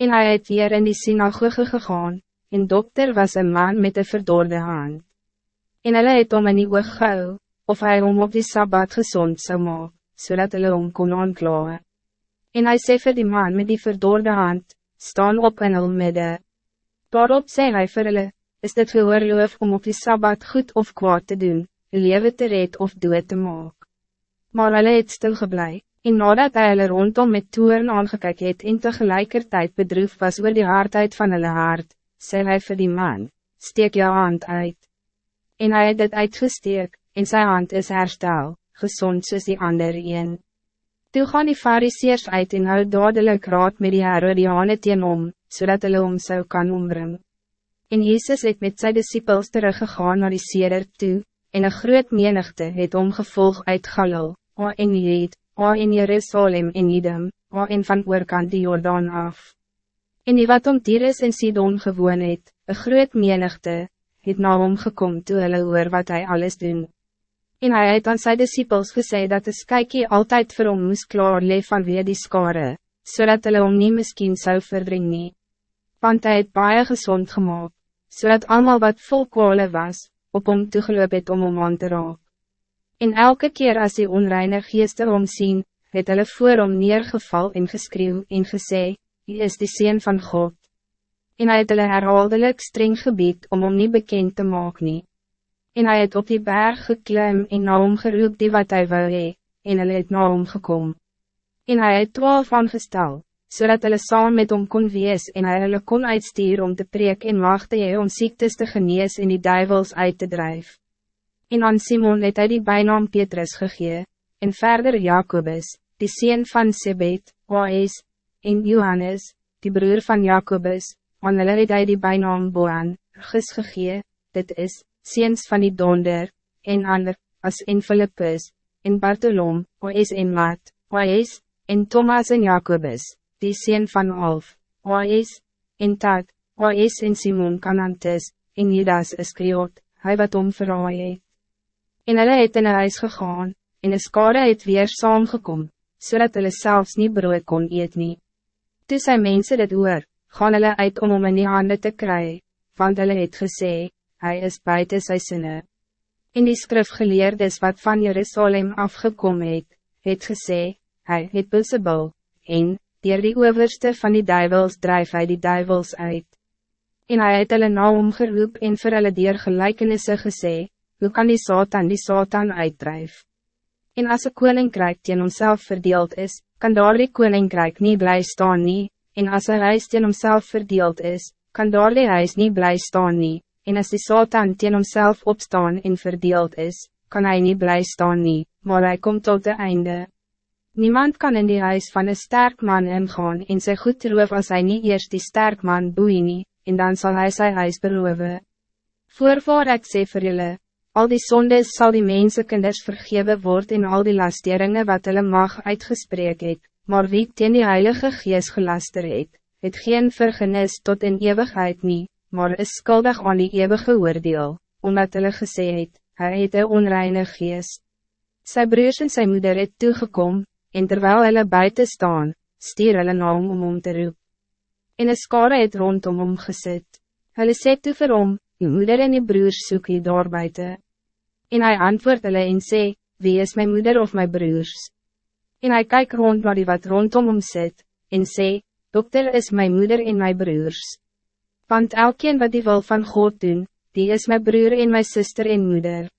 En hij het weer in die synagoge gegaan, en dokter was een man met een verdorde hand. En hulle het om in die oog gehou, of hij om op die Sabbat gezond zou maak, zodat hulle om kon aanklagen. En hij sê vir die man met die verdorde hand, staan op in hulle midde. Daarop sê hy vir hulle, is dit gehoorloof om op die Sabbat goed of kwaad te doen, leven te red of dood te maak. Maar hulle het stilgeblij, en nadat hy hulle rondom met toeren aangekyk het en tegelijkertijd bedroef was oor die hardheid van hulle hart, sê hy vir die man, steek jou hand uit. En hij het dit uitgesteek, en zijn hand is herstel, gezond soos die ander een. Toe gaan die fariseers uit en hou dadelijk raad met die Herodiane teen om, zodat hulle om zou kan ombring. En Jezus het met zijn disciples teruggegaan naar die Seder toe, en een groot menigte het omgevolg uit Galil, o in O in Jerusalem en Idem, o in van oorkant die Jordaan af. En die wat om Tyrus en Sidon gewoon het, een groot menigte, het na hom gekom toe hulle hoor wat hij alles doen. En hij het aan sy disciples gesê dat de skykie altijd vir hom moes klaar leef vanweer die skare, zodat hulle hom nie miskien sou verdring nie. Want hy het baie gezond gemaakt, zodat allemaal wat vol kwale was, op hom toegeloop het om hom aan te raak. En elke keer als die onreine geeste hom sien, het hulle voor hom neergeval en geskreeuw en gesê, Hy is die Seen van God en hij het hulle herhaaldelijk streng gebied om om niet bekend te maken. nie. En hij het op die berg geklim en na hom geroep die wat hij wil hee, en hulle het na hom gekom. En hij het twaalf aangestel, zodat hulle saam met hom kon wees en hy hulle kon uitstuur om te preek en wachte hy om ziektes te genees en die duivels uit te drijven. En aan Simon het hy die bijnaam Petrus gegee, en verder Jacobus, die sien van Sebet, Oes, en Johannes, die broer van Jacobus, aan hulle het hy die bijnaam Boan, gis gegee, dit is, seens van die donder, en ander, as in Philippus, en Bartolom, Oes en Maat, Oes, en Thomas en Jacobus, die seen van Alf, Oes, en Tat, Oes en Simon Canantes, en Judas Iskriot, hy wat om verraai het. En hulle het in huis gegaan, en een skade het weer saamgekom, zodat so hulle selfs nie brood kon eet nie. Toe sy mense dit hoor, gaan hulle uit om om in die handen te kry, want hulle het gesê, hy is buiten sy sinne. In die skrifgeleerdes wat van Jerusalem afgekom het, het gesê, hy het Beelzebul, en, dier die overste van die duivels drijf hy die duivels uit. En hy het hulle na omgeroep en vir hulle dier gelijkenisse gesê, hoe kan die Satan die Satan uitdrijf? En als een koninkrijk teen homself verdeeld is, kan daar die koninkrijk niet blij staan nie, en als een huis teen homself verdeeld is, kan daar die huis niet blij staan nie, en als die Satan teen homself opstaan en verdeeld is, kan hij niet blij staan nie, maar hij komt tot de einde. Niemand kan in die huis van een sterk man ingaan en sy goed roof als hij niet eerst die sterk man boeien nie, en dan zal hij zijn huis beroven. Voorwaar ek sê vir julle, al die sondes zal die mensenkinders vergeven worden en al die lasteringen wat hulle mag uitgesprek het, maar wie teen die Heilige Gees gelaster het, het geen vergenis tot in eeuwigheid nie, maar is skuldig aan die eeuwige oordeel, omdat hulle gesê het, hy het een onreine gees. Sy broers en sy moeder het toegekom, en terwijl hulle buiten staan, stier hulle na hom om hom te roep. En een skare het rondom hom gesit. Hulle sê toe vir hom, die moeder en die broers soek hier daar buiten. En hij antwoord hulle en sê, wie is mijn moeder of mijn broers? En hij kijkt rond naar die wat rondom hem zit, en sê, dokter is mijn moeder en mijn broers. Want elkeen wat die wil van God doen, die is mijn broer en mijn zuster en moeder.